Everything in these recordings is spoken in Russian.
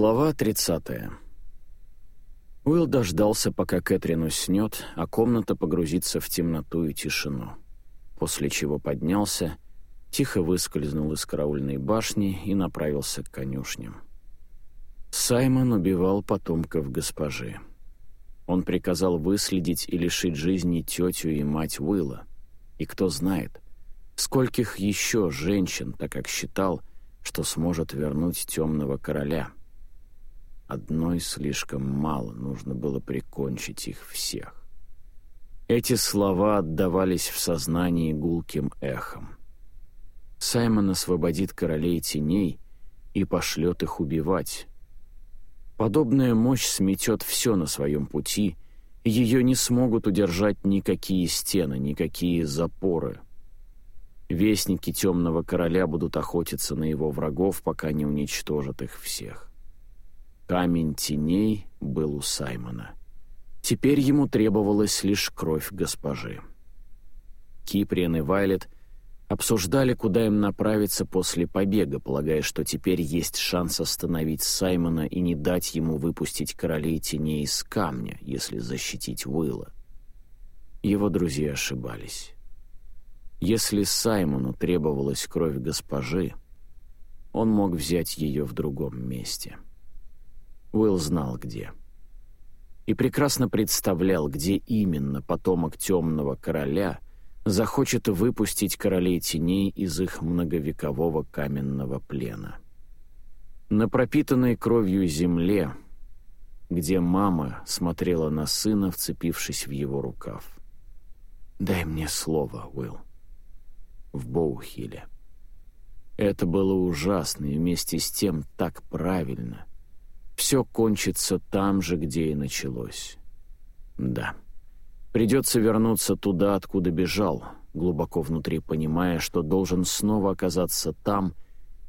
Глава 30. Уилл дождался, пока Кэтрин уснет, а комната погрузится в темноту и тишину. После чего поднялся, тихо выскользнул из караульной башни и направился к конюшням. Саймон убивал потомков госпожи. Он приказал выследить и лишить жизни тетю и мать Уилла. И кто знает, скольких еще женщин, так как считал, что сможет вернуть темного короля — Одной слишком мало, нужно было прикончить их всех. Эти слова отдавались в сознании гулким эхом. Саймон освободит королей теней и пошлет их убивать. Подобная мощь сметет все на своем пути, и ее не смогут удержать никакие стены, никакие запоры. Вестники темного короля будут охотиться на его врагов, пока не уничтожат их всех. Камень теней был у Саймона. Теперь ему требовалась лишь кровь госпожи. Киприан и Вайлет обсуждали, куда им направиться после побега, полагая, что теперь есть шанс остановить Саймона и не дать ему выпустить королей теней из камня, если защитить Уилла. Его друзья ошибались. Если Саймону требовалась кровь госпожи, он мог взять ее в другом месте. — Уилл знал, где. И прекрасно представлял, где именно потомок темного короля захочет выпустить королей теней из их многовекового каменного плена. На пропитанной кровью земле, где мама смотрела на сына, вцепившись в его рукав. «Дай мне слово, Уилл». В Боухиле. Это было ужасно и вместе с тем так правильно — все кончится там же, где и началось. Да, придется вернуться туда, откуда бежал, глубоко внутри понимая, что должен снова оказаться там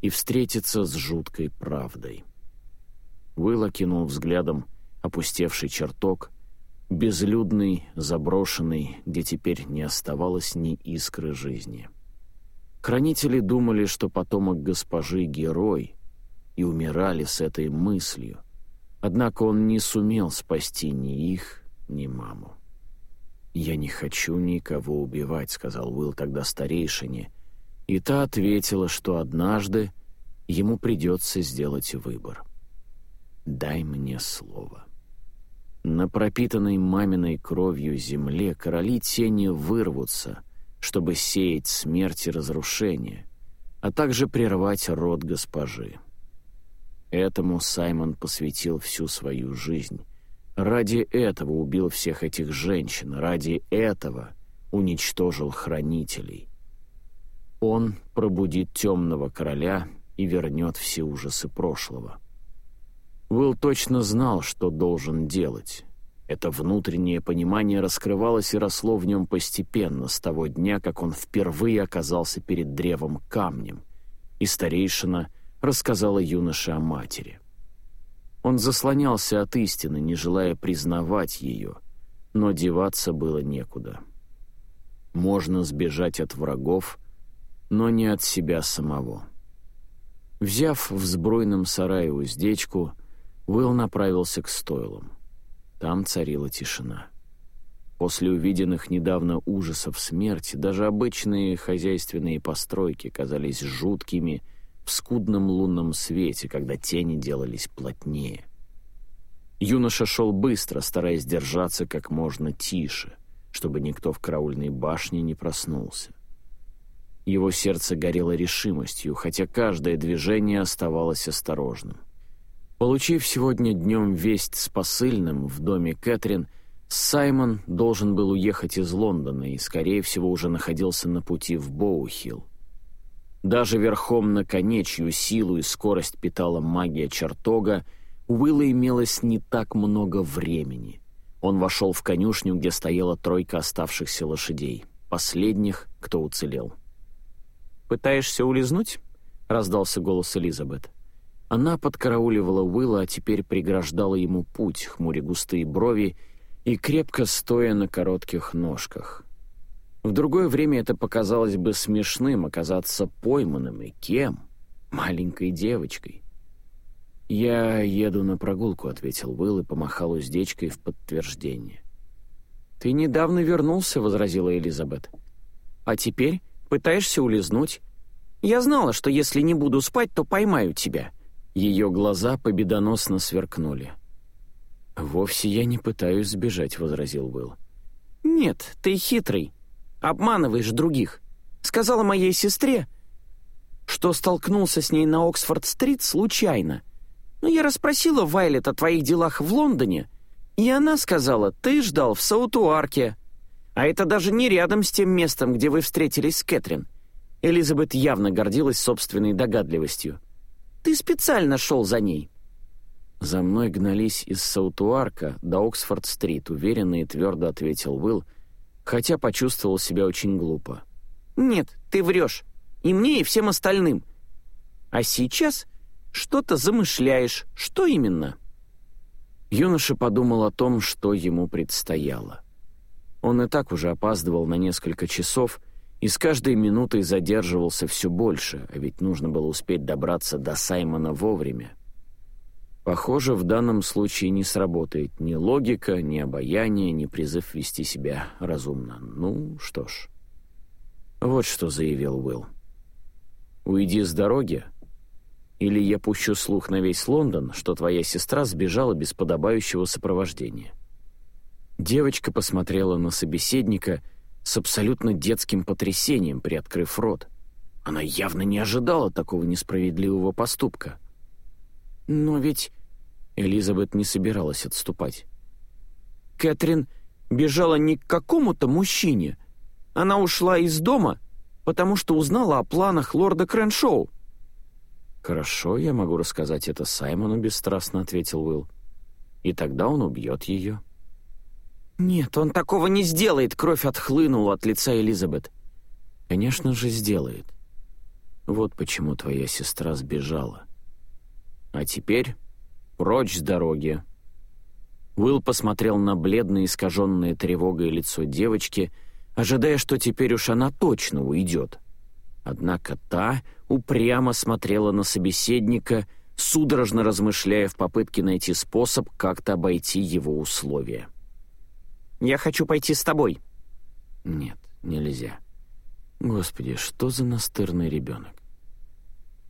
и встретиться с жуткой правдой. Уилл окинул взглядом опустевший чертог, безлюдный, заброшенный, где теперь не оставалось ни искры жизни. Хранители думали, что потомок госпожи — герой — и умирали с этой мыслью. Однако он не сумел спасти ни их, ни маму. «Я не хочу никого убивать», — сказал Уилл тогда старейшине, и та ответила, что однажды ему придется сделать выбор. «Дай мне слово». На пропитанной маминой кровью земле короли тени вырвутся, чтобы сеять смерть и разрушение, а также прервать род госпожи. Этому Саймон посвятил всю свою жизнь. Ради этого убил всех этих женщин, ради этого уничтожил хранителей. Он пробудит темного короля и вернет все ужасы прошлого. Уилл точно знал, что должен делать. Это внутреннее понимание раскрывалось и росло в нем постепенно, с того дня, как он впервые оказался перед древом камнем, и старейшина — рассказала юноше о матери. Он заслонялся от истины, не желая признавать ее, но деваться было некуда. Можно сбежать от врагов, но не от себя самого. Взяв в сбройном сарае уздечку, Уилл направился к стойлам. Там царила тишина. После увиденных недавно ужасов смерти даже обычные хозяйственные постройки казались жуткими в скудном лунном свете, когда тени делались плотнее. Юноша шел быстро, стараясь держаться как можно тише, чтобы никто в караульной башне не проснулся. Его сердце горело решимостью, хотя каждое движение оставалось осторожным. Получив сегодня днем весть с посыльным в доме Кэтрин, Саймон должен был уехать из Лондона и, скорее всего, уже находился на пути в Боухилл. Даже верхом на коне, чью силу и скорость питала магия чертога, у Уилла имелось не так много времени. Он вошел в конюшню, где стояла тройка оставшихся лошадей, последних, кто уцелел. «Пытаешься улизнуть?» — раздался голос Элизабет. Она подкарауливала Уилла, а теперь преграждала ему путь, хмуря густые брови и крепко стоя на коротких ножках. В другое время это показалось бы смешным оказаться пойманным и кем? Маленькой девочкой. «Я еду на прогулку», — ответил Уилл и помахал уздечкой в подтверждение. «Ты недавно вернулся», — возразила Элизабет. «А теперь пытаешься улизнуть. Я знала, что если не буду спать, то поймаю тебя». Ее глаза победоносно сверкнули. «Вовсе я не пытаюсь сбежать», — возразил Уилл. «Нет, ты хитрый. Обманываешь других. Сказала моей сестре, что столкнулся с ней на Оксфорд-стрит случайно. Но я расспросила Вайлет о твоих делах в Лондоне, и она сказала, ты ждал в Саутуарке. А это даже не рядом с тем местом, где вы встретились с Кэтрин. Элизабет явно гордилась собственной догадливостью. Ты специально шел за ней. «За мной гнались из Саутуарка до Оксфорд-стрит», — уверенно и твердо ответил Уилл, хотя почувствовал себя очень глупо. «Нет, ты врешь. И мне, и всем остальным. А сейчас что-то замышляешь. Что именно?» Юноша подумал о том, что ему предстояло. Он и так уже опаздывал на несколько часов и с каждой минутой задерживался все больше, а ведь нужно было успеть добраться до Саймона вовремя. Похоже, в данном случае не сработает ни логика, ни обаяние, ни призыв вести себя разумно. Ну, что ж. Вот что заявил Уилл. «Уйди с дороги, или я пущу слух на весь Лондон, что твоя сестра сбежала без подобающего сопровождения». Девочка посмотрела на собеседника с абсолютно детским потрясением, приоткрыв рот. Она явно не ожидала такого несправедливого поступка. «Но ведь...» Элизабет не собиралась отступать. «Кэтрин бежала не к какому-то мужчине. Она ушла из дома, потому что узнала о планах лорда Крэншоу». «Хорошо, я могу рассказать это Саймону», — бесстрастно ответил Уилл. «И тогда он убьет ее». «Нет, он такого не сделает», — кровь отхлынула от лица Элизабет. «Конечно же сделает. Вот почему твоя сестра сбежала. А теперь прочь с дороги». Уилл посмотрел на бледное, искаженное тревогой лицо девочки, ожидая, что теперь уж она точно уйдет. Однако та упрямо смотрела на собеседника, судорожно размышляя в попытке найти способ как-то обойти его условия. «Я хочу пойти с тобой». «Нет, нельзя. Господи, что за настырный ребенок?»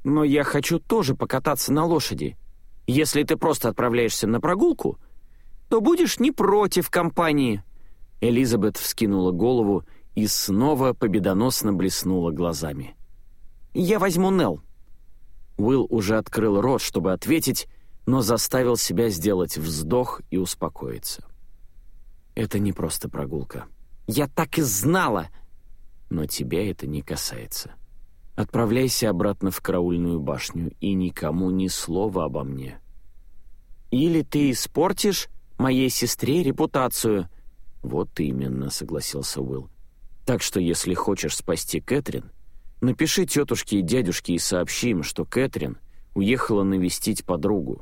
Но я хочу тоже покататься на лошади. Если ты просто отправляешься на прогулку, то будешь не против компании». Элизабет вскинула голову и снова победоносно блеснула глазами. «Я возьму Нелл». Уилл уже открыл рот, чтобы ответить, но заставил себя сделать вздох и успокоиться. «Это не просто прогулка». «Я так и знала!» «Но тебя это не касается». Отправляйся обратно в караульную башню и никому ни слова обо мне. Или ты испортишь моей сестре репутацию. Вот именно, согласился Уилл. Так что если хочешь спасти Кэтрин, напиши тетушке и дядюшке и сообщи им, что Кэтрин уехала навестить подругу.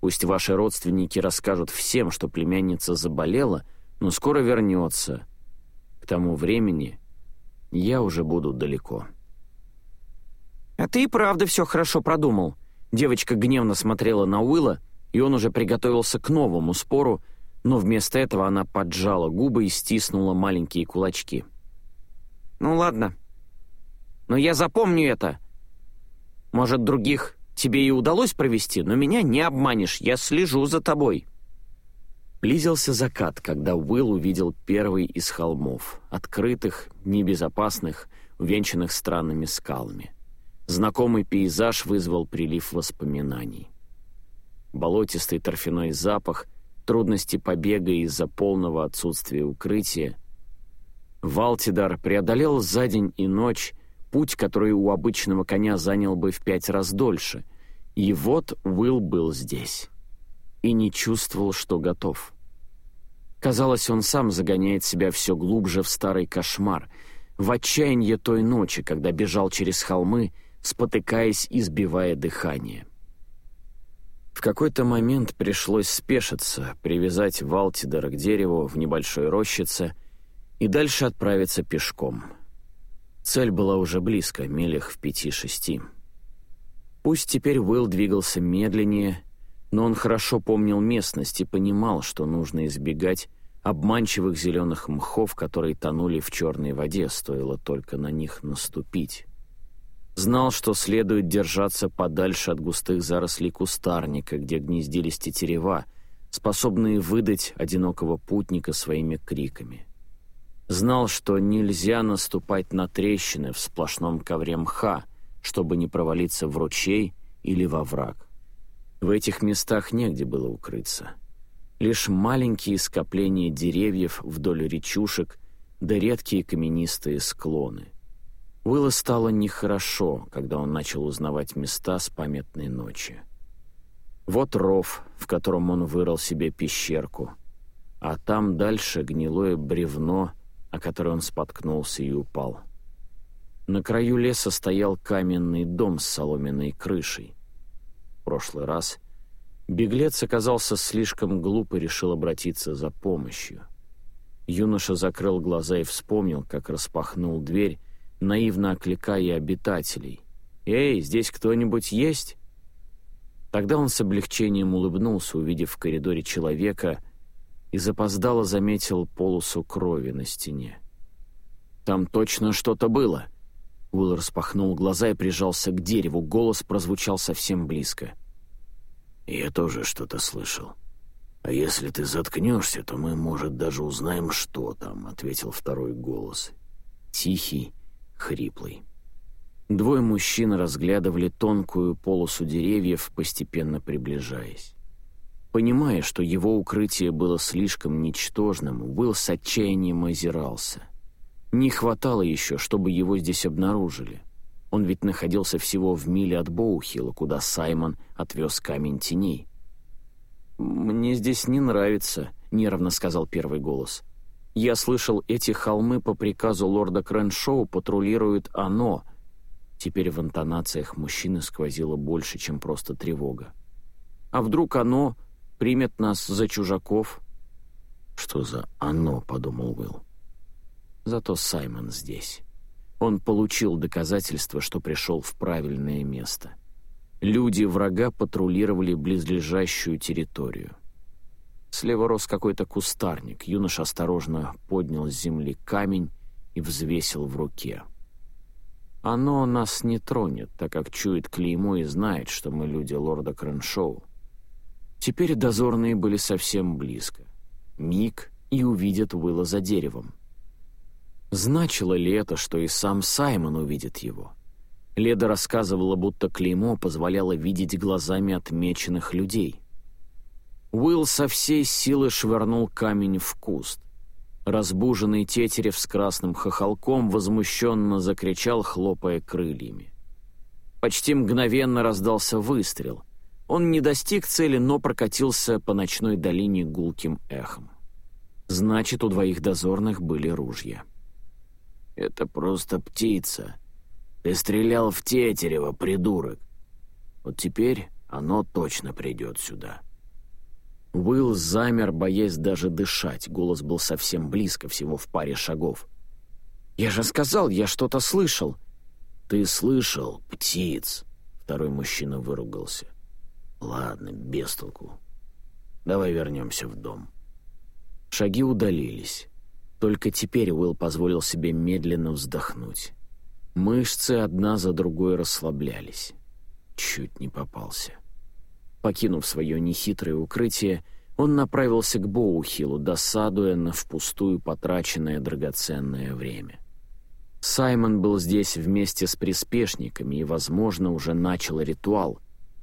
Пусть ваши родственники расскажут всем, что племянница заболела, но скоро вернется. К тому времени я уже буду далеко». «А ты и правда все хорошо продумал». Девочка гневно смотрела на Уилла, и он уже приготовился к новому спору, но вместо этого она поджала губы и стиснула маленькие кулачки. «Ну ладно. Но я запомню это. Может, других тебе и удалось провести, но меня не обманешь, я слежу за тобой». Близился закат, когда Уилл увидел первый из холмов, открытых, небезопасных, увенчанных странными скалами. Знакомый пейзаж вызвал прилив воспоминаний. Болотистый торфяной запах, трудности побега из-за полного отсутствия укрытия. Валтидар преодолел за день и ночь путь, который у обычного коня занял бы в пять раз дольше. И вот Уилл был здесь. И не чувствовал, что готов. Казалось, он сам загоняет себя все глубже в старый кошмар, в отчаяние той ночи, когда бежал через холмы — спотыкаясь и сбивая дыхание. В какой-то момент пришлось спешиться, привязать Валтидора к дереву в небольшой рощице и дальше отправиться пешком. Цель была уже близко, милях в пяти-шести. Пусть теперь Уилл двигался медленнее, но он хорошо помнил местность и понимал, что нужно избегать обманчивых зеленых мхов, которые тонули в черной воде, стоило только на них наступить. Знал, что следует держаться подальше от густых зарослей кустарника, где гнездились тетерева, способные выдать одинокого путника своими криками. Знал, что нельзя наступать на трещины в сплошном ковре мха, чтобы не провалиться в ручей или во враг. В этих местах негде было укрыться. Лишь маленькие скопления деревьев вдоль речушек да редкие каменистые склоны. Уилла стало нехорошо, когда он начал узнавать места с памятной ночи. Вот ров, в котором он вырыл себе пещерку, а там дальше гнилое бревно, о которое он споткнулся и упал. На краю леса стоял каменный дом с соломенной крышей. В прошлый раз беглец оказался слишком глуп и решил обратиться за помощью. Юноша закрыл глаза и вспомнил, как распахнул дверь, наивно окликая обитателей. «Эй, здесь кто-нибудь есть?» Тогда он с облегчением улыбнулся, увидев в коридоре человека, и запоздало заметил полосу крови на стене. «Там точно что-то было!» Уилл распахнул глаза и прижался к дереву, голос прозвучал совсем близко. «Я тоже что-то слышал. А если ты заткнешься, то мы, может, даже узнаем, что там», — ответил второй голос. Тихий, хриплый. Двое мужчин разглядывали тонкую полосу деревьев, постепенно приближаясь. Понимая, что его укрытие было слишком ничтожным, Уилл с отчаянием озирался. Не хватало еще, чтобы его здесь обнаружили. Он ведь находился всего в миле от Боухила, куда Саймон отвез камень теней. «Мне здесь не нравится», — нервно сказал первый голос. Я слышал, эти холмы по приказу лорда Крэншоу патрулируют оно. Теперь в интонациях мужчины сквозило больше, чем просто тревога. А вдруг оно примет нас за чужаков? Что за оно, подумал Уилл. Зато Саймон здесь. Он получил доказательство, что пришел в правильное место. Люди врага патрулировали близлежащую территорию. Слева рос какой-то кустарник. Юноша осторожно поднял с земли камень и взвесил в руке. Оно нас не тронет, так как чует клеймо и знает, что мы люди лорда Крэншоу. Теперь дозорные были совсем близко. Миг и увидят Уилла за деревом. Значило ли это, что и сам Саймон увидит его? Леда рассказывала, будто клеймо позволяло видеть глазами отмеченных людей — Уилл со всей силы швырнул камень в куст. Разбуженный Тетерев с красным хохолком возмущенно закричал, хлопая крыльями. Почти мгновенно раздался выстрел. Он не достиг цели, но прокатился по ночной долине гулким эхом. Значит, у двоих дозорных были ружья. «Это просто птица. Ты стрелял в Тетерева, придурок. Вот теперь оно точно придет сюда». Уилл замер, боясь даже дышать. Голос был совсем близко, всего в паре шагов. «Я же сказал, я что-то слышал». «Ты слышал, птиц?» Второй мужчина выругался. «Ладно, без толку. Давай вернемся в дом». Шаги удалились. Только теперь Уилл позволил себе медленно вздохнуть. Мышцы одна за другой расслаблялись. Чуть не попался. Покинув свое нехитрое укрытие, он направился к Боухилу, досадуя на впустую потраченное драгоценное время. Саймон был здесь вместе с приспешниками и, возможно, уже начал ритуал.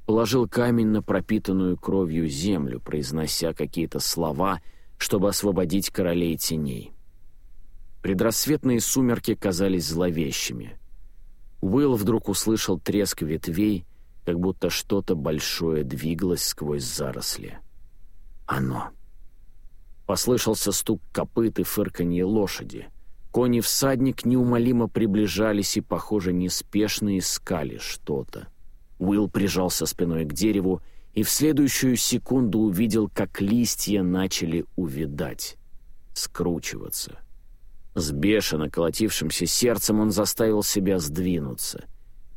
Положил камень на пропитанную кровью землю, произнося какие-то слова, чтобы освободить королей теней. Предрассветные сумерки казались зловещими. Уилл вдруг услышал треск ветвей как будто что-то большое двигалось сквозь заросли. Оно. Послышался стук копыт и фырканье лошади. Кони всадник неумолимо приближались и, похоже, неспешно искали что-то. Уилл прижался спиной к дереву и в следующую секунду увидел, как листья начали увидать, скручиваться. С бешено колотившимся сердцем он заставил себя сдвинуться.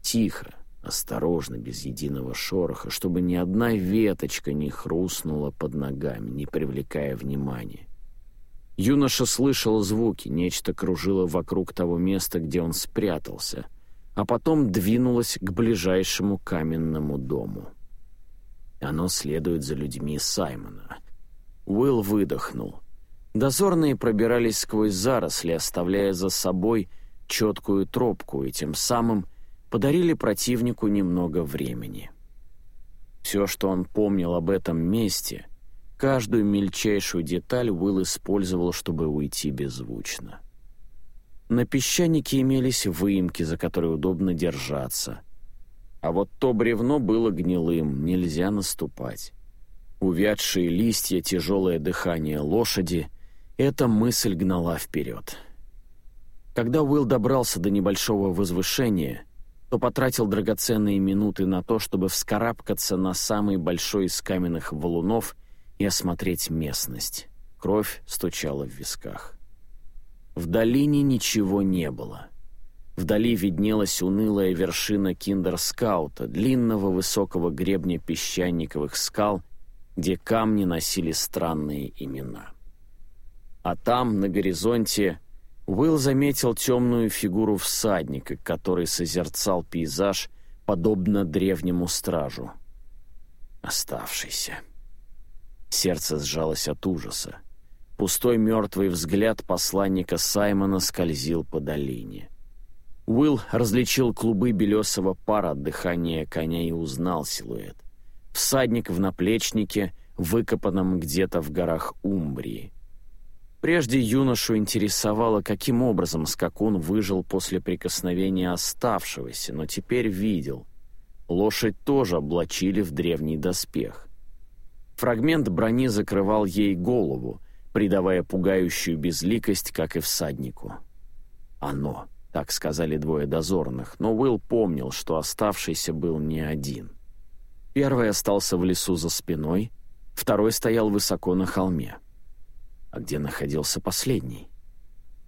Тихо, Осторожно, без единого шороха, чтобы ни одна веточка не хрустнула под ногами, не привлекая внимания. Юноша слышал звуки, нечто кружило вокруг того места, где он спрятался, а потом двинулось к ближайшему каменному дому. Оно следует за людьми Саймона. Уилл выдохнул. Дозорные пробирались сквозь заросли, оставляя за собой четкую тропку, и тем самым подарили противнику немного времени. Все, что он помнил об этом месте, каждую мельчайшую деталь Уилл использовал, чтобы уйти беззвучно. На песчанике имелись выемки, за которые удобно держаться. А вот то бревно было гнилым, нельзя наступать. Увядшие листья, тяжелое дыхание лошади — эта мысль гнала вперед. Когда Уилл добрался до небольшого возвышения — то потратил драгоценные минуты на то, чтобы вскарабкаться на самый большой из каменных валунов и осмотреть местность. Кровь стучала в висках. В долине ничего не было. Вдали виднелась унылая вершина Киндер-скаута, длинного высокого гребня песчаниковых скал, где камни носили странные имена. А там, на горизонте, Уилл заметил темную фигуру всадника, который созерцал пейзаж, подобно древнему стражу. Оставшийся. Сердце сжалось от ужаса. Пустой мертвый взгляд посланника Саймона скользил по долине. Уилл различил клубы белесого пара от дыхания коня и узнал силуэт. Всадник в наплечнике, выкопанном где-то в горах Умбрии. Прежде юношу интересовало, каким образом скакун выжил после прикосновения оставшегося, но теперь видел. Лошадь тоже облачили в древний доспех. Фрагмент брони закрывал ей голову, придавая пугающую безликость, как и всаднику. «Оно», — так сказали двое дозорных, но Уилл помнил, что оставшийся был не один. Первый остался в лесу за спиной, второй стоял высоко на холме а где находился последний.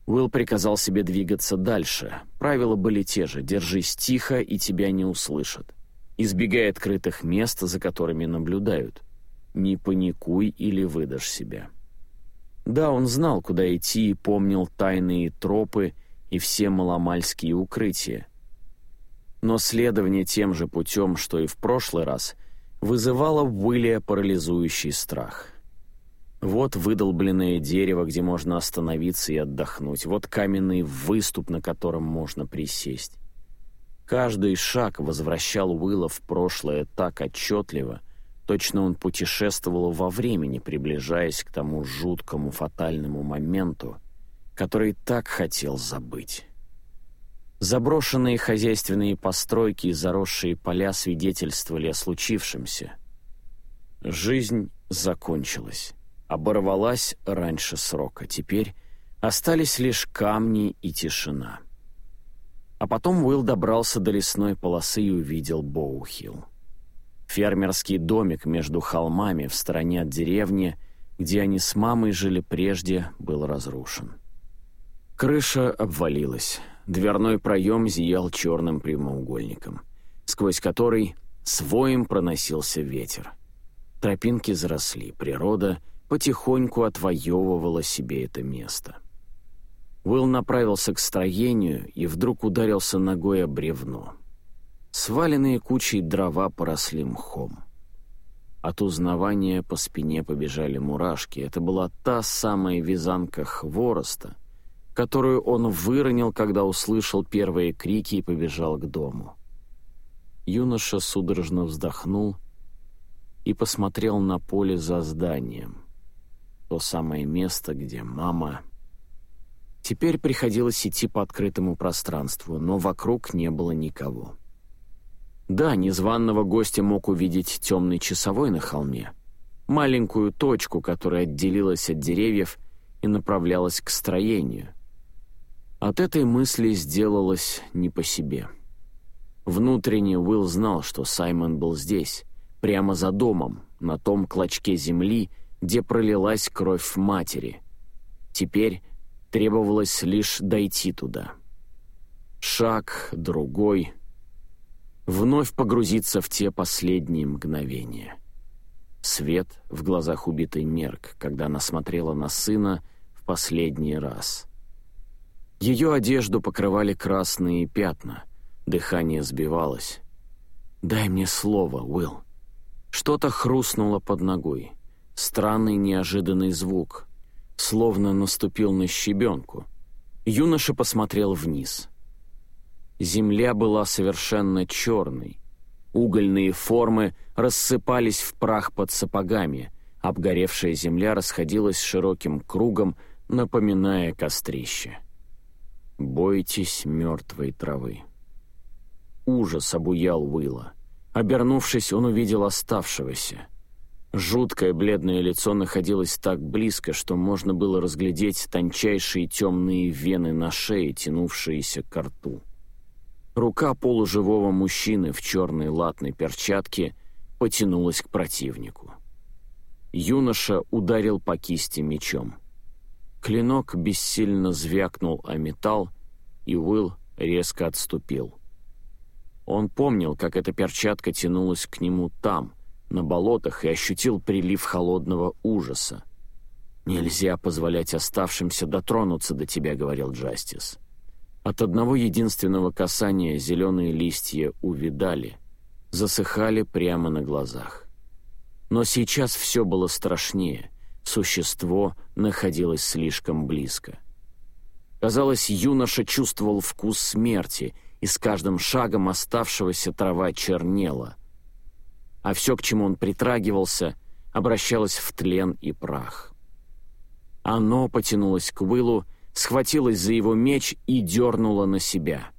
Уилл приказал себе двигаться дальше. Правила были те же — держись тихо, и тебя не услышат. Избегай открытых мест, за которыми наблюдают. Не паникуй или выдашь себя. Да, он знал, куда идти и помнил тайные тропы и все маломальские укрытия. Но следование тем же путем, что и в прошлый раз, вызывало в Уилле парализующий страх — вот выдолбленное дерево, где можно остановиться и отдохнуть. Вот каменный выступ, на котором можно присесть. Каждый шаг возвращал Уилла в прошлое так отчетливо, точно он путешествовал во времени, приближаясь к тому жуткому фатальному моменту, который так хотел забыть. Заброшенные хозяйственные постройки и заросшие поля свидетельствовали о случившемся. Жизнь закончилась оборвалась раньше срока. Теперь остались лишь камни и тишина. А потом Уилл добрался до лесной полосы и увидел Боухилл. Фермерский домик между холмами в стороне от деревни, где они с мамой жили прежде, был разрушен. Крыша обвалилась. Дверной проем зиял черным прямоугольником, сквозь который с воем проносился ветер. Тропинки заросли, природа — потихоньку отвоевывала себе это место. Уилл направился к строению и вдруг ударился ногой о бревно. Сваленные кучей дрова поросли мхом. От узнавания по спине побежали мурашки. Это была та самая вязанка хвороста, которую он выронил, когда услышал первые крики и побежал к дому. Юноша судорожно вздохнул и посмотрел на поле за зданием — то самое место, где мама... Теперь приходилось идти по открытому пространству, но вокруг не было никого. Да, незваного гостя мог увидеть темный часовой на холме, маленькую точку, которая отделилась от деревьев и направлялась к строению. От этой мысли сделалось не по себе. Внутренне Уилл знал, что Саймон был здесь, прямо за домом, на том клочке земли, где пролилась кровь матери. Теперь требовалось лишь дойти туда. Шаг, другой. вновь погрузиться в те последние мгновения. Свет в глазах убитой мерк, когда она смотрела на сына в последний раз. Ее одежду покрывали красные пятна, дыхание сбивалось. «Дай мне слово, Уилл». Что-то хрустнуло под ногой. Странный неожиданный звук, словно наступил на щебенку. Юноша посмотрел вниз. Земля была совершенно черной. Угольные формы рассыпались в прах под сапогами. Обгоревшая земля расходилась широким кругом, напоминая кострище. «Бойтесь мертвой травы». Ужас обуял Уилла. Обернувшись, он увидел оставшегося. Жуткое бледное лицо находилось так близко, что можно было разглядеть тончайшие темные вены на шее, тянувшиеся к рту. Рука полуживого мужчины в черной латной перчатке потянулась к противнику. Юноша ударил по кисти мечом. Клинок бессильно звякнул о металл, и Уилл резко отступил. Он помнил, как эта перчатка тянулась к нему там, на болотах, и ощутил прилив холодного ужаса. «Нельзя позволять оставшимся дотронуться до тебя», — говорил Джастис. От одного единственного касания зеленые листья увидали, засыхали прямо на глазах. Но сейчас все было страшнее. Существо находилось слишком близко. Казалось, юноша чувствовал вкус смерти, и с каждым шагом оставшегося трава чернела. А все, к чему он притрагивался, обращалось в тлен и прах. Оно потянулось к Уиллу, схватилась за его меч и дернула на себя.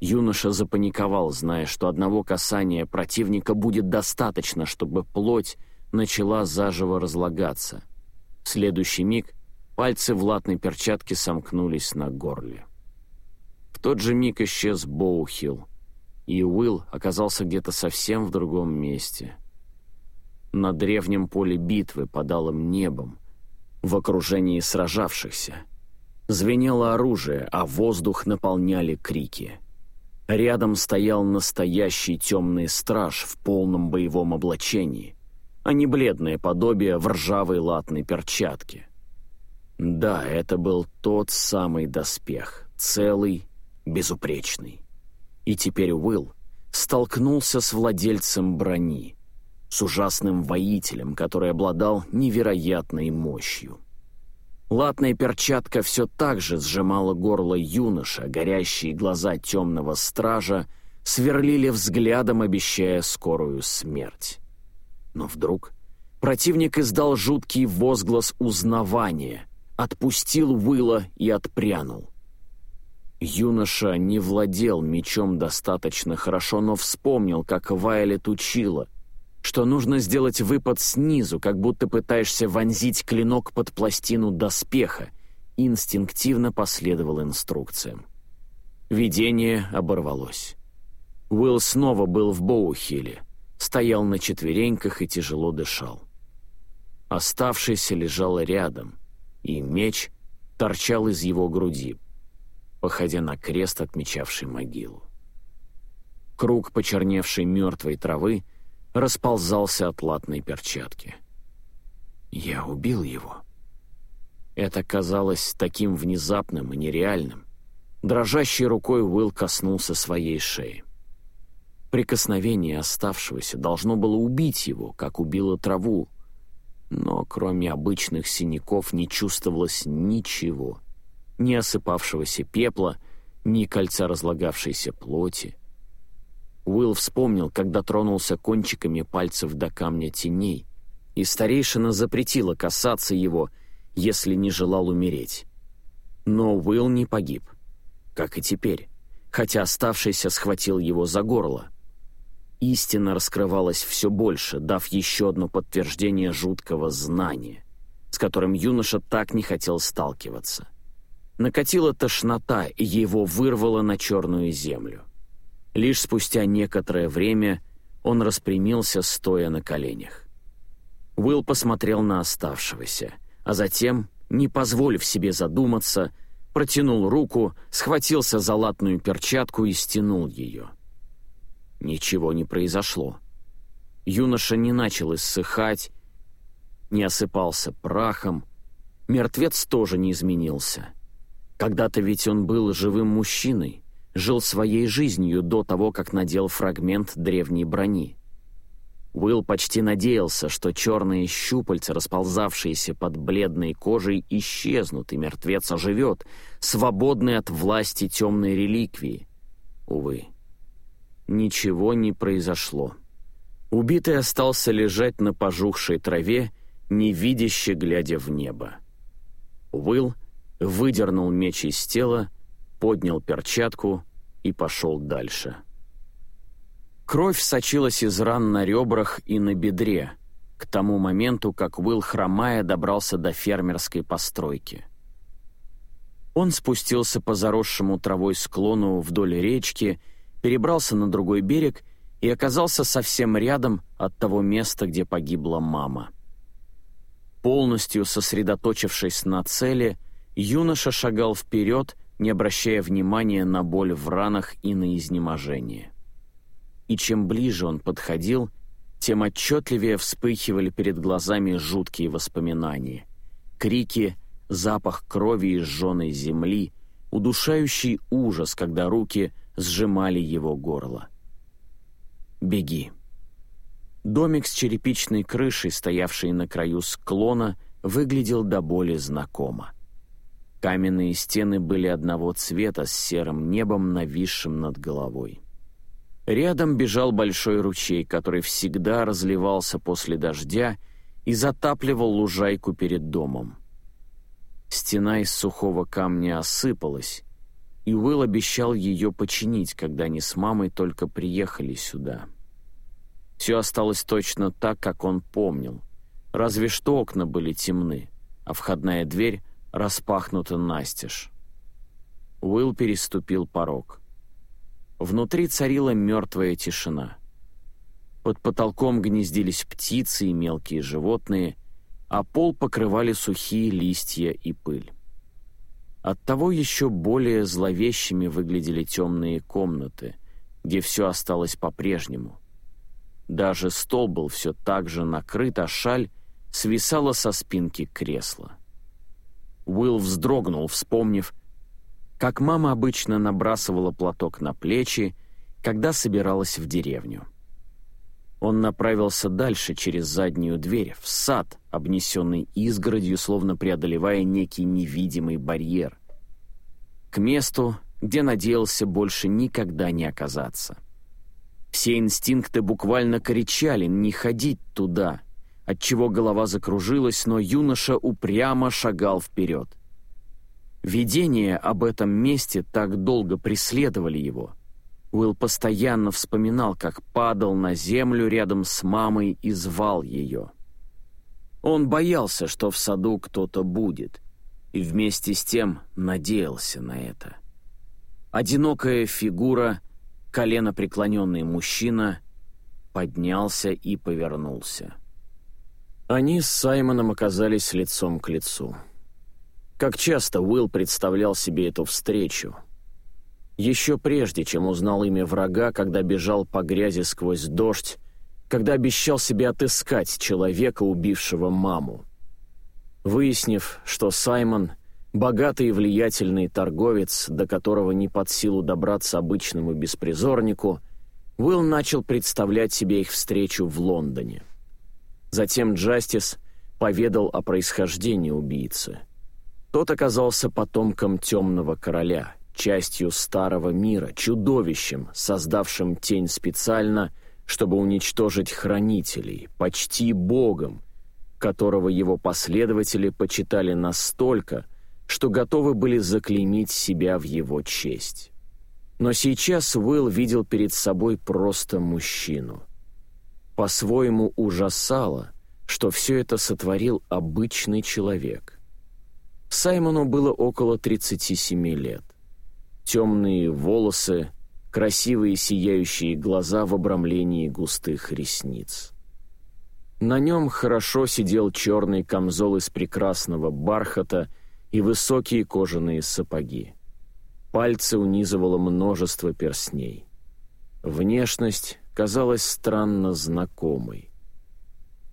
Юноша запаниковал, зная, что одного касания противника будет достаточно, чтобы плоть начала заживо разлагаться. В следующий миг пальцы в латной перчатке сомкнулись на горле. В тот же миг исчез Боухилл, и Уилл оказался где-то совсем в другом месте. На древнем поле битвы под алым небом, в окружении сражавшихся — Звенело оружие, а воздух наполняли крики. Рядом стоял настоящий темный страж в полном боевом облачении, а не бледное подобие в ржавой латной перчатке. Да, это был тот самый доспех, целый, безупречный. И теперь Уилл столкнулся с владельцем брони, с ужасным воителем, который обладал невероятной мощью. Латная перчатка все так же сжимала горло юноша, горящие глаза темного стража сверлили взглядом, обещая скорую смерть. Но вдруг противник издал жуткий возглас узнавания, отпустил Уилла и отпрянул. Юноша не владел мечом достаточно хорошо, но вспомнил, как Вайлет учила, что нужно сделать выпад снизу, как будто пытаешься вонзить клинок под пластину доспеха, инстинктивно последовал инструкциям. Видение оборвалось. Уилл снова был в Боухилле, стоял на четвереньках и тяжело дышал. Оставшийся лежал рядом, и меч торчал из его груди, походя на крест, отмечавший могилу. Круг почерневшей мертвой травы — расползался от латной перчатки. Я убил его. Это казалось таким внезапным и нереальным. Дрожащей рукой Уилл коснулся своей шеи. Прикосновение оставшегося должно было убить его, как убило траву, но кроме обычных синяков не чувствовалось ничего. Ни осыпавшегося пепла, ни кольца разлагавшейся плоти. Уилл вспомнил, как дотронулся кончиками пальцев до камня теней, и старейшина запретила касаться его, если не желал умереть. Но Уилл не погиб, как и теперь, хотя оставшийся схватил его за горло. Истина раскрывалась все больше, дав еще одно подтверждение жуткого знания, с которым юноша так не хотел сталкиваться. Накатила тошнота, и его вырвало на черную землю. Лишь спустя некоторое время он распрямился, стоя на коленях. Уилл посмотрел на оставшегося, а затем, не позволив себе задуматься, протянул руку, схватился за латную перчатку и стянул ее. Ничего не произошло. Юноша не начал иссыхать, не осыпался прахом, мертвец тоже не изменился. Когда-то ведь он был живым мужчиной, жил своей жизнью до того, как надел фрагмент древней брони. Уилл почти надеялся, что черные щупальца, расползавшиеся под бледной кожей, исчезнут, и мертвец оживет, свободный от власти темной реликвии. Увы, ничего не произошло. Убитый остался лежать на пожухшей траве, невидяще глядя в небо. Уилл выдернул меч из тела, поднял перчатку и пошел дальше. Кровь сочилась из ран на ребрах и на бедре, к тому моменту, как Уилл, хромая, добрался до фермерской постройки. Он спустился по заросшему травой склону вдоль речки, перебрался на другой берег и оказался совсем рядом от того места, где погибла мама. Полностью сосредоточившись на цели, юноша шагал вперед, не обращая внимания на боль в ранах и на изнеможение и чем ближе он подходил, тем отчетливее вспыхивали перед глазами жуткие воспоминания. Крики, запах крови и сжженной земли, удушающий ужас, когда руки сжимали его горло. «Беги». Домик с черепичной крышей, стоявший на краю склона, выглядел до боли знакомо. Каменные стены были одного цвета с серым небом, нависшим над головой. Рядом бежал большой ручей, который всегда разливался после дождя и затапливал лужайку перед домом. Стена из сухого камня осыпалась, и Уилл обещал ее починить, когда они с мамой только приехали сюда. Все осталось точно так, как он помнил, разве что окна были темны, а входная дверь распахнута настежь. Уилл переступил порог — Внутри царила мертвая тишина. Под потолком гнездились птицы и мелкие животные, а пол покрывали сухие листья и пыль. Оттого еще более зловещими выглядели темные комнаты, где все осталось по-прежнему. Даже стол был все так же накрыт, а шаль свисала со спинки кресла. Уилл вздрогнул, вспомнив, как мама обычно набрасывала платок на плечи, когда собиралась в деревню. Он направился дальше через заднюю дверь, в сад, обнесенный изгородью, словно преодолевая некий невидимый барьер. К месту, где надеялся больше никогда не оказаться. Все инстинкты буквально кричали «не ходить туда», отчего голова закружилась, но юноша упрямо шагал вперед. Видения об этом месте так долго преследовали его. Уилл постоянно вспоминал, как падал на землю рядом с мамой и звал ее. Он боялся, что в саду кто-то будет, и вместе с тем надеялся на это. Одинокая фигура, колено преклоненный мужчина, поднялся и повернулся. Они с Саймоном оказались лицом к лицу. Как часто Уилл представлял себе эту встречу. Еще прежде, чем узнал имя врага, когда бежал по грязи сквозь дождь, когда обещал себе отыскать человека, убившего маму. Выяснив, что Саймон — богатый и влиятельный торговец, до которого не под силу добраться обычному беспризорнику, Уилл начал представлять себе их встречу в Лондоне. Затем Джастис поведал о происхождении убийцы — тот оказался потомком темного короля, частью старого мира, чудовищем, создавшим тень специально, чтобы уничтожить хранителей, почти богом, которого его последователи почитали настолько, что готовы были заклеймить себя в его честь. Но сейчас Уилл видел перед собой просто мужчину. По-своему ужасало, что все это сотворил обычный человек. Саймону было около 37 лет. Темные волосы, красивые сияющие глаза в обрамлении густых ресниц. На нем хорошо сидел черный камзол из прекрасного бархата и высокие кожаные сапоги. Пальцы унизывало множество перстней. Внешность казалась странно знакомой.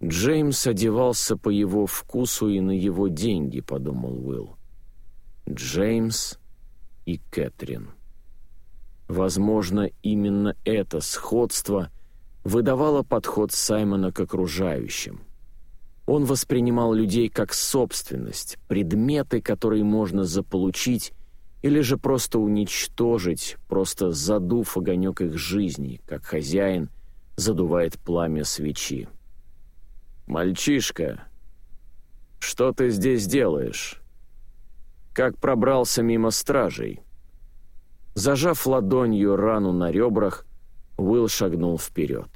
Джеймс одевался по его вкусу и на его деньги, подумал Уилл. Джеймс и Кэтрин. Возможно, именно это сходство выдавало подход Саймона к окружающим. Он воспринимал людей как собственность, предметы, которые можно заполучить или же просто уничтожить, просто задув огонек их жизни, как хозяин задувает пламя свечи. «Мальчишка, что ты здесь делаешь? Как пробрался мимо стражей?» Зажав ладонью рану на ребрах, Уилл шагнул вперед.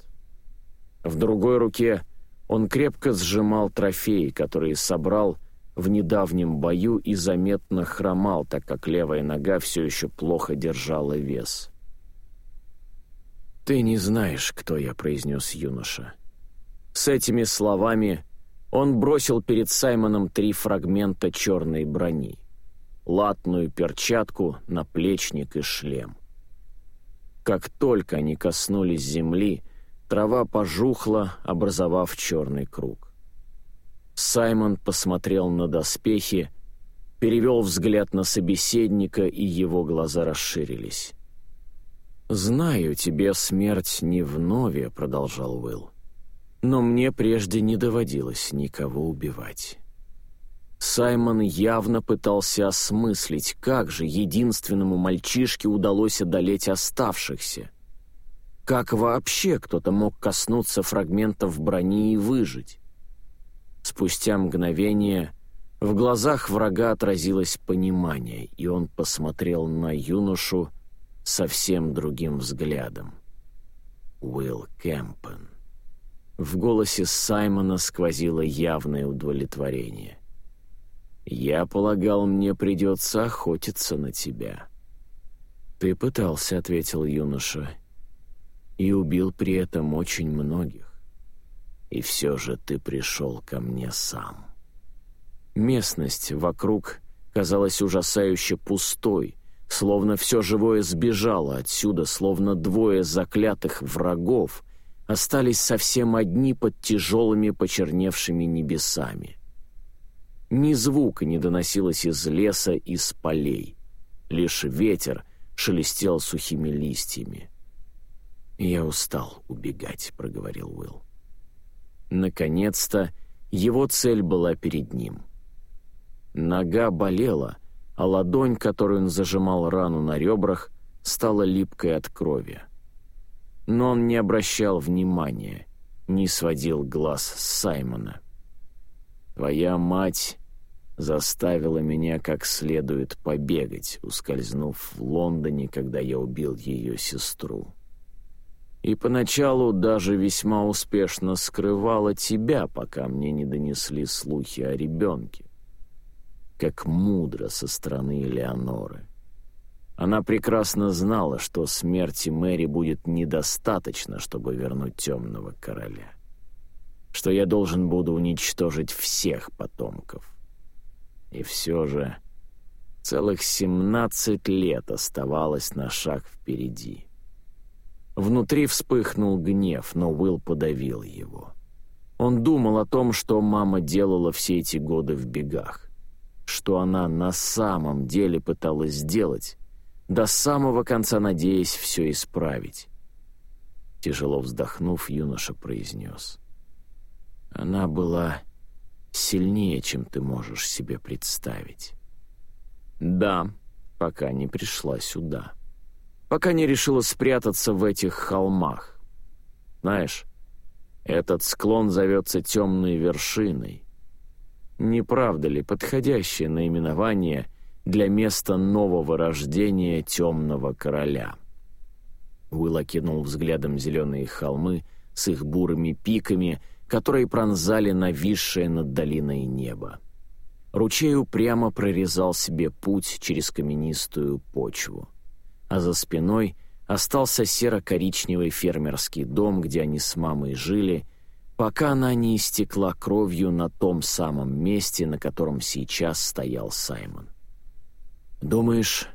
В другой руке он крепко сжимал трофеи, которые собрал в недавнем бою и заметно хромал, так как левая нога все еще плохо держала вес. «Ты не знаешь, кто я», — произнес юноша. С этими словами он бросил перед Саймоном три фрагмента черной брони латную перчатку, наплечник и шлем. Как только они коснулись земли, трава пожухла, образовав черный круг. Саймон посмотрел на доспехи, перевел взгляд на собеседника, и его глаза расширились. «Знаю, тебе смерть не вновь», — продолжал Уилл. «Но мне прежде не доводилось никого убивать». Саймон явно пытался осмыслить, как же единственному мальчишке удалось одолеть оставшихся. Как вообще кто-то мог коснуться фрагментов брони и выжить? Спустя мгновение в глазах врага отразилось понимание, и он посмотрел на юношу совсем другим взглядом. Уилл Кэмпен. В голосе Саймона сквозило явное удовлетворение. Я полагал, мне придется охотиться на тебя». «Ты пытался», — ответил юноша, — «и убил при этом очень многих. И все же ты пришел ко мне сам». Местность вокруг казалась ужасающе пустой, словно все живое сбежало отсюда, словно двое заклятых врагов остались совсем одни под тяжелыми почерневшими небесами. Ни звука не доносилось из леса, из полей. Лишь ветер шелестел сухими листьями. «Я устал убегать», — проговорил Уилл. Наконец-то его цель была перед ним. Нога болела, а ладонь, которую он зажимал рану на ребрах, стала липкой от крови. Но он не обращал внимания, не сводил глаз с Саймона. Твоя мать заставила меня как следует побегать, ускользнув в Лондоне, когда я убил ее сестру. И поначалу даже весьма успешно скрывала тебя, пока мне не донесли слухи о ребенке. Как мудро со стороны Элеоноры. Она прекрасно знала, что смерти Мэри будет недостаточно, чтобы вернуть темного короля что я должен буду уничтожить всех потомков. И все же целых семнадцать лет оставалось на шаг впереди. Внутри вспыхнул гнев, но Уилл подавил его. Он думал о том, что мама делала все эти годы в бегах, что она на самом деле пыталась сделать, до самого конца надеясь все исправить. Тяжело вздохнув, юноша произнес — она была сильнее, чем ты можешь себе представить. Да, пока не пришла сюда. Пока не решила спрятаться в этих холмах. Знаешь, этот склон зовется темной вершиной. Не правда ли подходящее наименование для места нового рождения темного короля? Уилл окинул взглядом зеленые холмы с их бурыми пиками — которые пронзали нависшее над долиной небо. Ручей упрямо прорезал себе путь через каменистую почву. А за спиной остался серо-коричневый фермерский дом, где они с мамой жили, пока она не истекла кровью на том самом месте, на котором сейчас стоял Саймон. «Думаешь,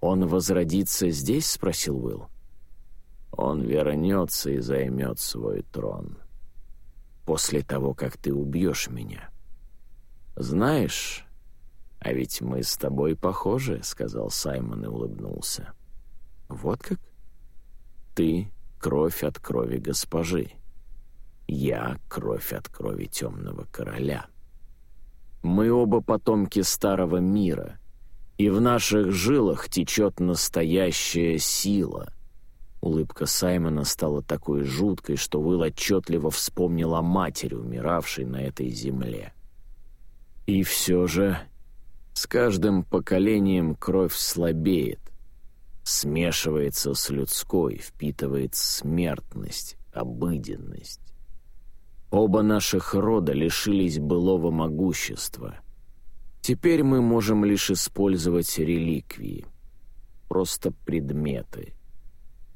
он возродится здесь?» — спросил Уилл. Он вернется и займет свой трон. После того, как ты убьешь меня. Знаешь, а ведь мы с тобой похожи, — сказал Саймон и улыбнулся. Вот как? Ты — кровь от крови госпожи. Я — кровь от крови темного короля. Мы оба потомки старого мира, и в наших жилах течет настоящая сила. Улыбка Саймона стала такой жуткой, что Уилл отчетливо вспомнил о матери, умиравшей на этой земле. И все же с каждым поколением кровь слабеет, смешивается с людской, впитывает смертность, обыденность. Оба наших рода лишились былого могущества. Теперь мы можем лишь использовать реликвии, просто предметы,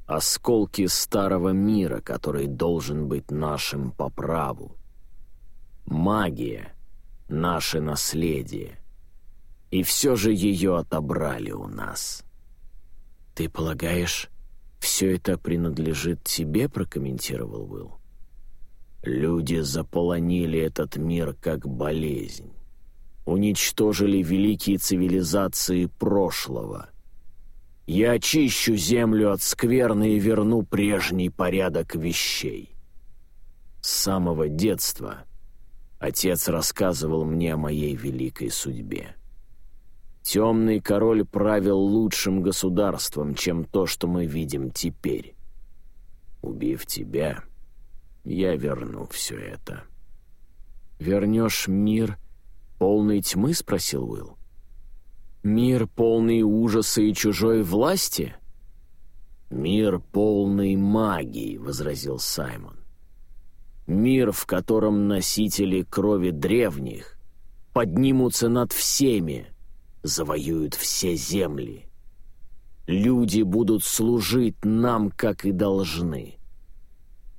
осколки старого мира, который должен быть нашим по праву. Магия — наше наследие, и все же ее отобрали у нас. «Ты полагаешь, все это принадлежит тебе?» — прокомментировал Уилл. Люди заполонили этот мир как болезнь. Уничтожили великие цивилизации прошлого. Я очищу землю от скверны и верну прежний порядок вещей. С самого детства отец рассказывал мне о моей великой судьбе. Темный король правил лучшим государством, чем то, что мы видим теперь. Убив тебя я верну все это». «Вернешь мир полный тьмы?» — спросил Уилл. «Мир полный ужаса и чужой власти?» «Мир полный магии», — возразил Саймон. «Мир, в котором носители крови древних поднимутся над всеми, завоюют все земли. Люди будут служить нам, как и должны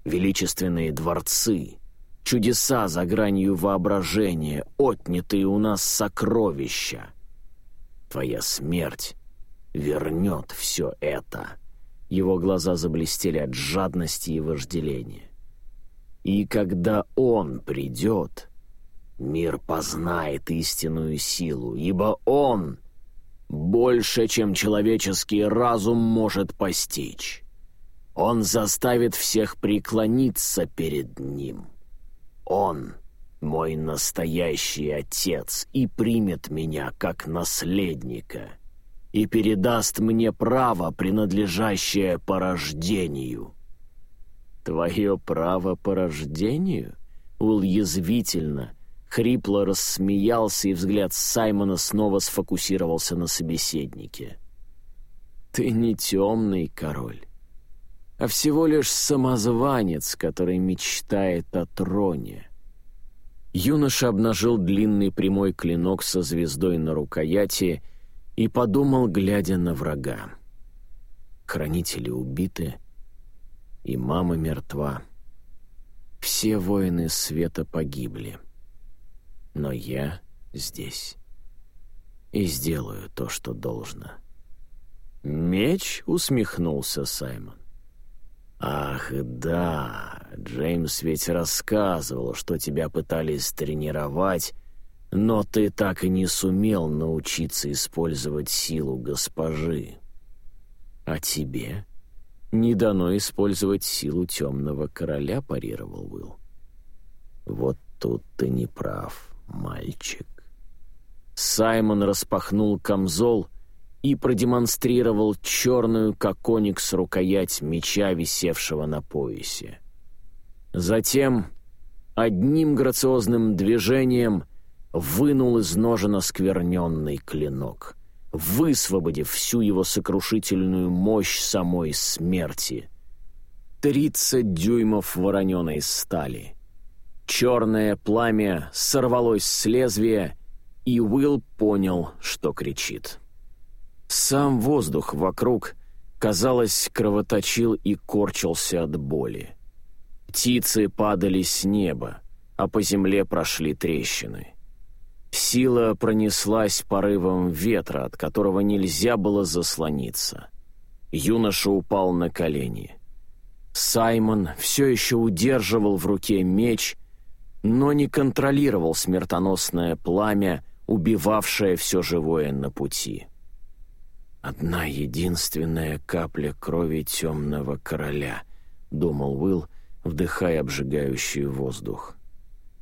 величественные дворцы, чудеса за гранью воображения, отнятые у нас сокровища. Твоя смерть вернет все это. Его глаза заблестели от жадности и вожделения. И когда он придет, мир познает истинную силу, ибо он больше, чем человеческий разум может постичь. Он заставит всех преклониться перед ним. Он мой настоящий отец и примет меня как наследника и передаст мне право, принадлежащее по рождению». «Твое право по рождению?» Ул язвительно, хрипло рассмеялся, и взгляд Саймона снова сфокусировался на собеседнике. «Ты не темный король а всего лишь самозванец, который мечтает о троне. Юноша обнажил длинный прямой клинок со звездой на рукояти и подумал, глядя на врага. Хранители убиты, и мама мертва. Все воины света погибли. Но я здесь. И сделаю то, что должно. «Меч?» — усмехнулся Саймон. «Ах, да, Джеймс ведь рассказывал, что тебя пытались тренировать, но ты так и не сумел научиться использовать силу госпожи. А тебе не дано использовать силу темного короля», — парировал Уилл. «Вот тут ты не прав, мальчик». Саймон распахнул камзол и продемонстрировал черную, как оникс, рукоять меча, висевшего на поясе. Затем одним грациозным движением вынул из ножен оскверненный клинок, высвободив всю его сокрушительную мощь самой смерти. Тридцать дюймов вороненой стали. Черное пламя сорвалось с лезвия, и Уилл понял, что кричит. Сам воздух вокруг, казалось, кровоточил и корчился от боли. Птицы падали с неба, а по земле прошли трещины. Сила пронеслась порывом ветра, от которого нельзя было заслониться. Юноша упал на колени. Саймон все еще удерживал в руке меч, но не контролировал смертоносное пламя, убивавшее все живое на пути. «Одна единственная капля крови темного короля», — думал Уилл, вдыхая обжигающий воздух.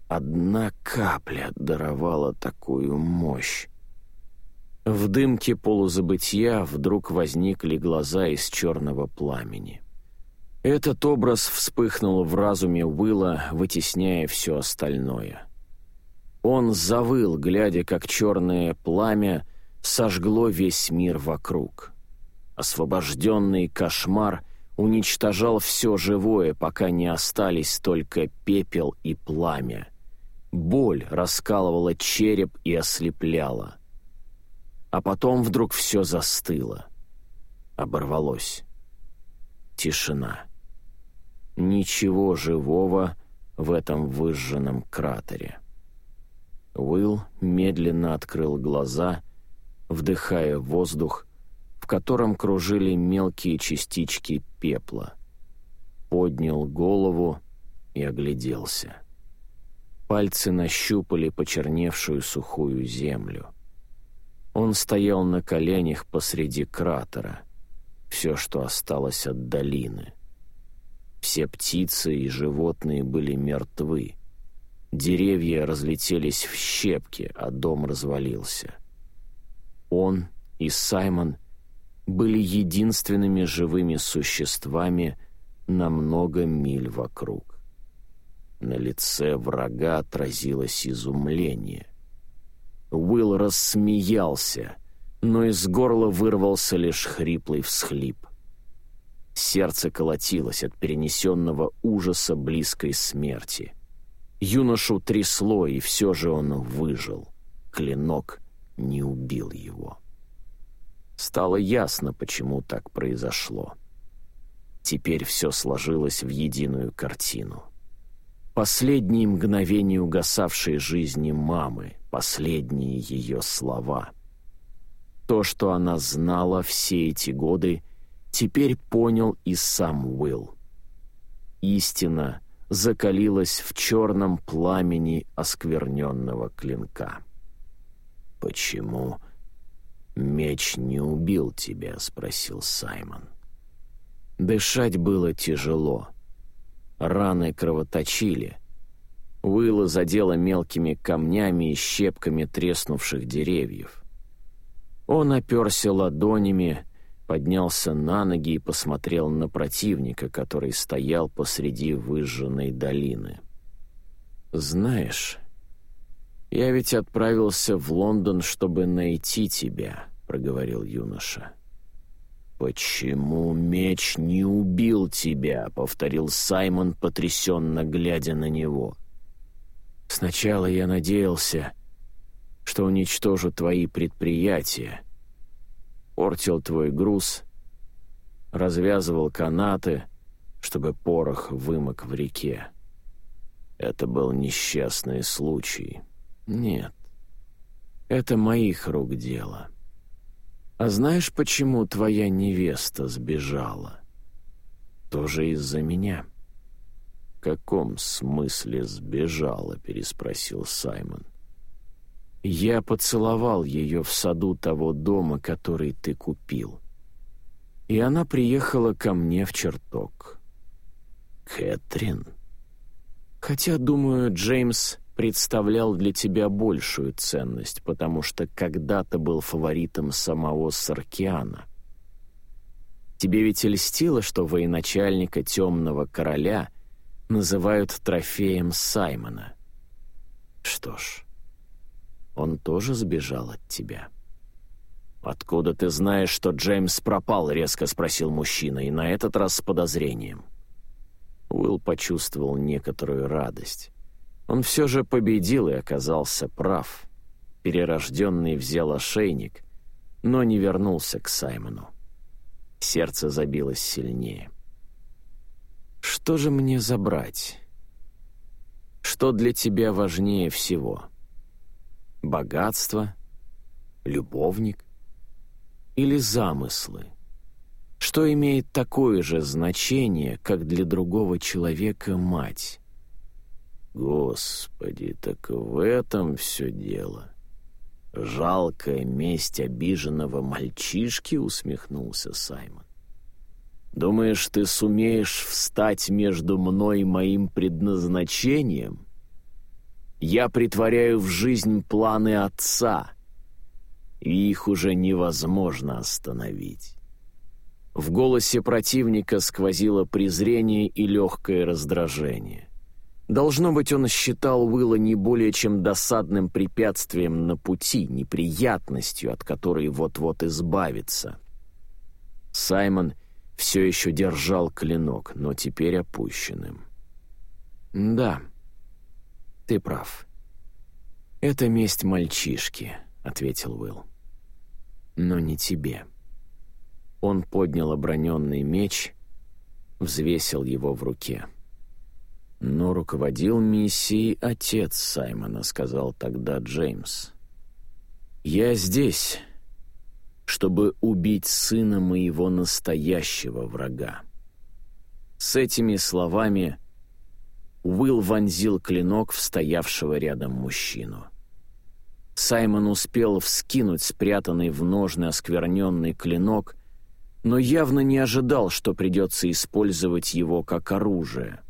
«Одна капля даровала такую мощь». В дымке полузабытия вдруг возникли глаза из черного пламени. Этот образ вспыхнул в разуме Уилла, вытесняя все остальное. Он завыл, глядя, как черное пламя сожгло весь мир вокруг. Освобожденный кошмар уничтожал все живое, пока не остались только пепел и пламя. Боль раскалывала череп и ослепляла. А потом вдруг все застыло. Оборвалось. Тишина. Ничего живого в этом выжженном кратере. Уилл медленно открыл глаза, вдыхая воздух, в котором кружили мелкие частички пепла. Поднял голову и огляделся. Пальцы нащупали почерневшую сухую землю. Он стоял на коленях посреди кратера, все, что осталось от долины — все птицы и животные были мертвы. Деревья разлетелись в щепки, а дом развалился. Он и Саймон были единственными живыми существами на много миль вокруг. На лице врага отразилось изумление. Уилл рассмеялся, но из горла вырвался лишь хриплый всхлип. Сердце колотилось от перенесенного ужаса близкой смерти. Юношу трясло, и все же он выжил. Клинок не убил его. Стало ясно, почему так произошло. Теперь все сложилось в единую картину. Последние мгновения угасавшей жизни мамы, последние ее слова. То, что она знала все эти годы, теперь понял и сам Уилл. Истина закалилась в черном пламени оскверненного клинка. «Почему меч не убил тебя?» — спросил Саймон. Дышать было тяжело. Раны кровоточили. Уилла задела мелкими камнями и щепками треснувших деревьев. Он оперся ладонями, поднялся на ноги и посмотрел на противника, который стоял посреди выжженной долины. «Знаешь, я ведь отправился в Лондон, чтобы найти тебя», — проговорил юноша. «Почему меч не убил тебя?» — повторил Саймон, потрясенно глядя на него. «Сначала я надеялся, что уничтожу твои предприятия», портил твой груз, развязывал канаты, чтобы порох вымок в реке. Это был несчастный случай. Нет, это моих рук дело. А знаешь, почему твоя невеста сбежала? Тоже из-за меня. «В каком смысле сбежала?» — переспросил Саймон. Я поцеловал ее в саду того дома, который ты купил. И она приехала ко мне в чертог. Кэтрин. Хотя, думаю, Джеймс представлял для тебя большую ценность, потому что когда-то был фаворитом самого Саркиана. Тебе ведь льстило, что военачальника Темного Короля называют трофеем Саймона. Что ж... Он тоже сбежал от тебя». «Откуда ты знаешь, что Джеймс пропал?» — резко спросил мужчина, и на этот раз с подозрением. Уилл почувствовал некоторую радость. Он все же победил и оказался прав. Перерожденный взял ошейник, но не вернулся к Саймону. Сердце забилось сильнее. «Что же мне забрать? Что для тебя важнее всего?» Богатство, любовник или замыслы? что имеет такое же значение, как для другого человека мать. Господи, так в этом все дело. Жалкая месть обиженного мальчишки, усмехнулся Саймон. Думаешь, ты сумеешь встать между мной и моим предназначением? Я притворяю в жизнь планы отца, и их уже невозможно остановить. В голосе противника сквозило презрение и легкое раздражение. Должно быть, он считал Уилла не более чем досадным препятствием на пути, неприятностью, от которой вот-вот избавиться. Саймон все еще держал клинок, но теперь опущенным. «Да, ты прав. Это месть мальчишки», — ответил Уилл. «Но не тебе». Он поднял оброненный меч, взвесил его в руке. «Но руководил миссией отец Саймона», — сказал тогда Джеймс. «Я здесь, чтобы убить сына моего настоящего врага». С этими словами Уилл вонзил клинок в стоявшего рядом мужчину. Саймон успел вскинуть спрятанный в ножны оскверненный клинок, но явно не ожидал, что придется использовать его как оружие.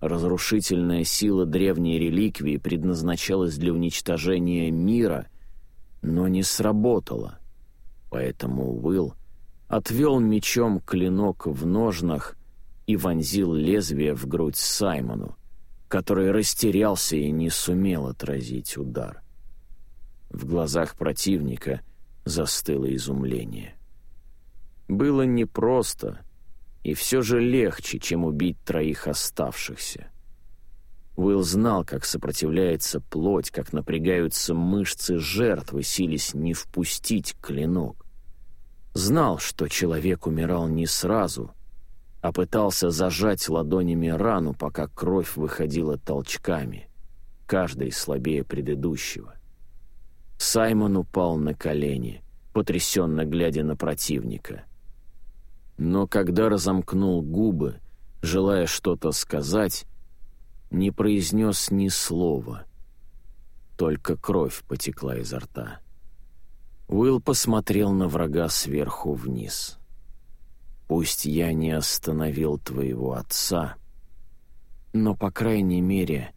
Разрушительная сила древней реликвии предназначалась для уничтожения мира, но не сработала, поэтому Уилл отвел мечом клинок в ножнах и вонзил лезвие в грудь Саймону, который растерялся и не сумел отразить удар. В глазах противника застыло изумление. Было непросто, и все же легче, чем убить троих оставшихся. Уилл знал, как сопротивляется плоть, как напрягаются мышцы жертвы, сились не впустить клинок. Знал, что человек умирал не сразу — а пытался зажать ладонями рану, пока кровь выходила толчками, каждый слабее предыдущего. Саймон упал на колени, потрясенно глядя на противника. Но когда разомкнул губы, желая что-то сказать, не произнес ни слова, только кровь потекла изо рта. Уилл посмотрел на врага сверху вниз — Пусть я не остановил твоего отца, но, по крайней мере,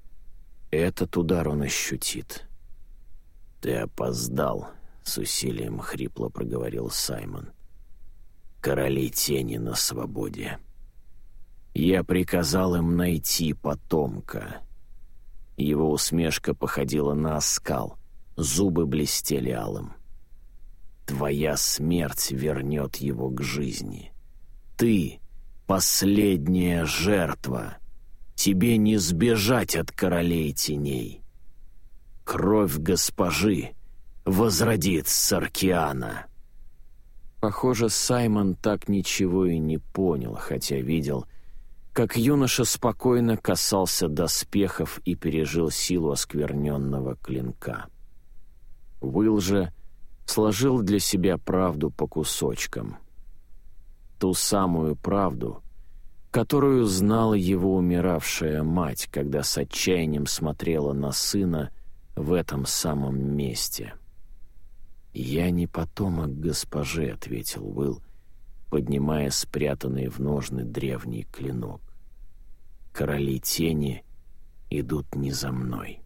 этот удар он ощутит. Ты опоздал, — с усилием хрипло проговорил Саймон. Короли тени на свободе. Я приказал им найти потомка. Его усмешка походила на оскал, зубы блестели алым. Твоя смерть вернет его к жизни. — ты — последняя жертва. Тебе не сбежать от королей теней. Кровь госпожи возродит Саркиана». Похоже, Саймон так ничего и не понял, хотя видел, как юноша спокойно касался доспехов и пережил силу оскверненного клинка. Уилл же сложил для себя правду по кусочкам — ту самую правду, которую знала его умиравшая мать, когда с отчаянием смотрела на сына в этом самом месте. «Я не потомок госпожи», — ответил Уилл, поднимая спрятанный в ножны древний клинок. «Короли тени идут не за мной».